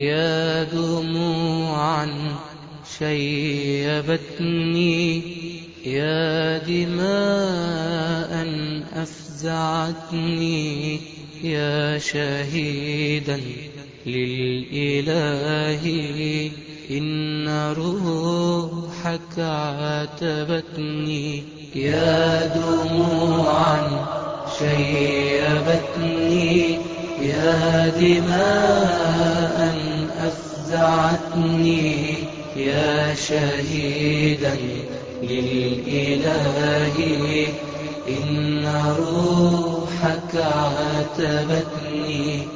يا دموعا شيبتني يا دماء أفزعتني يا شهيدا للإله إن روحك عاتبتني يا دموعا شيبتني يا دماء أفزعتني يا شهيدا للإله إن روحك عاتبتني